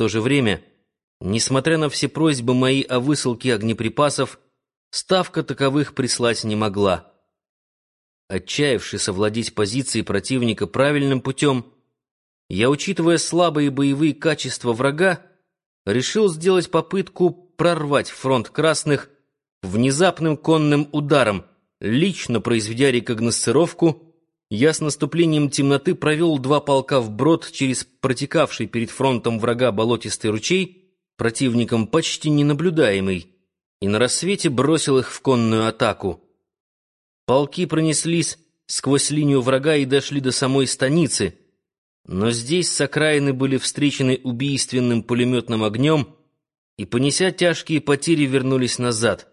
то же время, несмотря на все просьбы мои о высылке огнеприпасов, ставка таковых прислать не могла. Отчаявшись овладеть позицией противника правильным путем, я, учитывая слабые боевые качества врага, решил сделать попытку прорвать фронт красных внезапным конным ударом, лично произведя рекогносцировку я с наступлением темноты провел два полка вброд через протекавший перед фронтом врага болотистый ручей, противником почти ненаблюдаемый, и на рассвете бросил их в конную атаку. Полки пронеслись сквозь линию врага и дошли до самой станицы, но здесь с окраины были встречены убийственным пулеметным огнем и, понеся тяжкие потери, вернулись назад.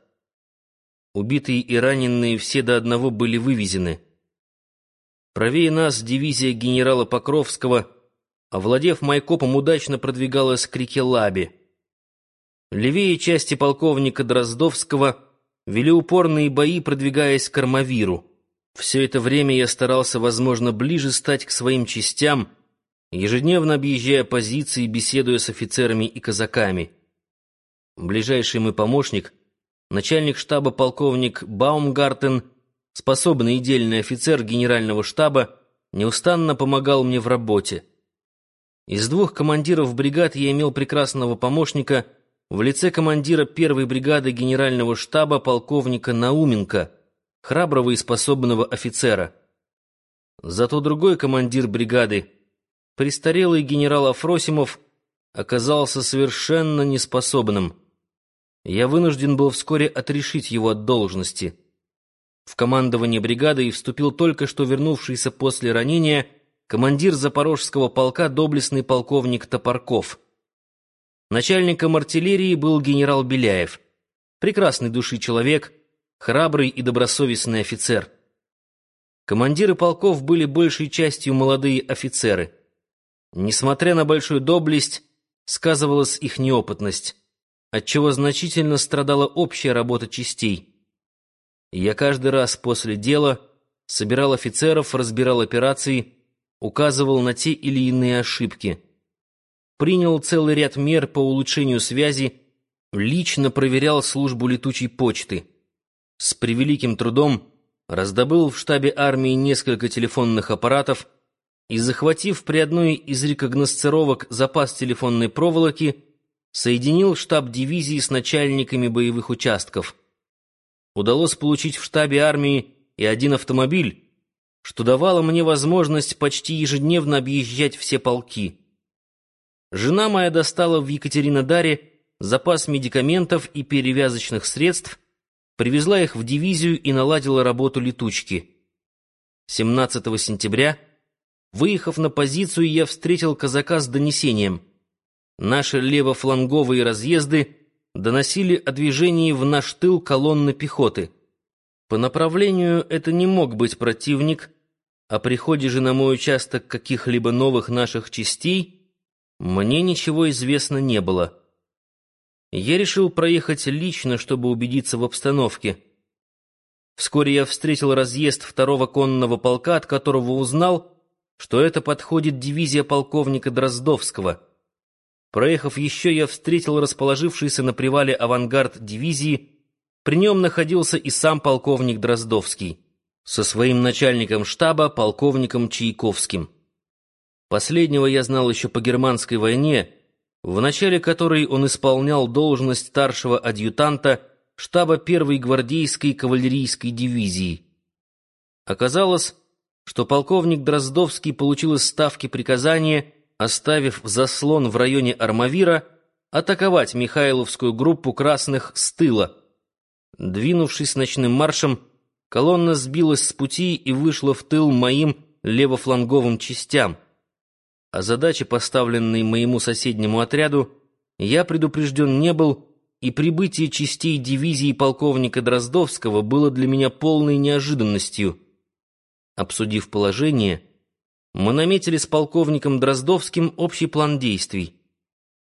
Убитые и раненые все до одного были вывезены. Правее нас дивизия генерала Покровского, овладев Майкопом, удачно продвигалась к реке Лаби. Левее части полковника Дроздовского вели упорные бои, продвигаясь к Армавиру. Все это время я старался, возможно, ближе стать к своим частям, ежедневно объезжая позиции, беседуя с офицерами и казаками. Ближайший мой помощник, начальник штаба полковник Баумгартен, способный и дельный офицер генерального штаба, неустанно помогал мне в работе. Из двух командиров бригад я имел прекрасного помощника в лице командира первой бригады генерального штаба полковника Науменко, храброго и способного офицера. Зато другой командир бригады, престарелый генерал Афросимов, оказался совершенно неспособным. Я вынужден был вскоре отрешить его от должности. В командование бригадой вступил только что вернувшийся после ранения командир запорожского полка доблестный полковник Топорков. Начальником артиллерии был генерал Беляев. Прекрасный души человек, храбрый и добросовестный офицер. Командиры полков были большей частью молодые офицеры. Несмотря на большую доблесть, сказывалась их неопытность, отчего значительно страдала общая работа частей. Я каждый раз после дела собирал офицеров, разбирал операции, указывал на те или иные ошибки. Принял целый ряд мер по улучшению связи, лично проверял службу летучей почты. С превеликим трудом раздобыл в штабе армии несколько телефонных аппаратов и, захватив при одной из рекогносцировок запас телефонной проволоки, соединил штаб дивизии с начальниками боевых участков — удалось получить в штабе армии и один автомобиль, что давало мне возможность почти ежедневно объезжать все полки. Жена моя достала в Екатеринодаре запас медикаментов и перевязочных средств, привезла их в дивизию и наладила работу летучки. 17 сентября, выехав на позицию, я встретил казака с донесением. Наши левофланговые разъезды доносили о движении в наш тыл колонны пехоты. По направлению это не мог быть противник, о приходе же на мой участок каких-либо новых наших частей мне ничего известно не было. Я решил проехать лично, чтобы убедиться в обстановке. Вскоре я встретил разъезд второго конного полка, от которого узнал, что это подходит дивизия полковника Дроздовского — Проехав еще, я встретил расположившийся на привале авангард дивизии. При нем находился и сам полковник Дроздовский со своим начальником штаба, полковником Чайковским. Последнего я знал еще по германской войне, в начале которой он исполнял должность старшего адъютанта штаба первой гвардейской кавалерийской дивизии. Оказалось, что полковник Дроздовский получил из ставки приказание оставив заслон в районе Армавира, атаковать Михайловскую группу красных с тыла. Двинувшись ночным маршем, колонна сбилась с пути и вышла в тыл моим левофланговым частям. О задаче, поставленной моему соседнему отряду, я предупрежден не был, и прибытие частей дивизии полковника Дроздовского было для меня полной неожиданностью. Обсудив положение, мы наметили с полковником Дроздовским общий план действий.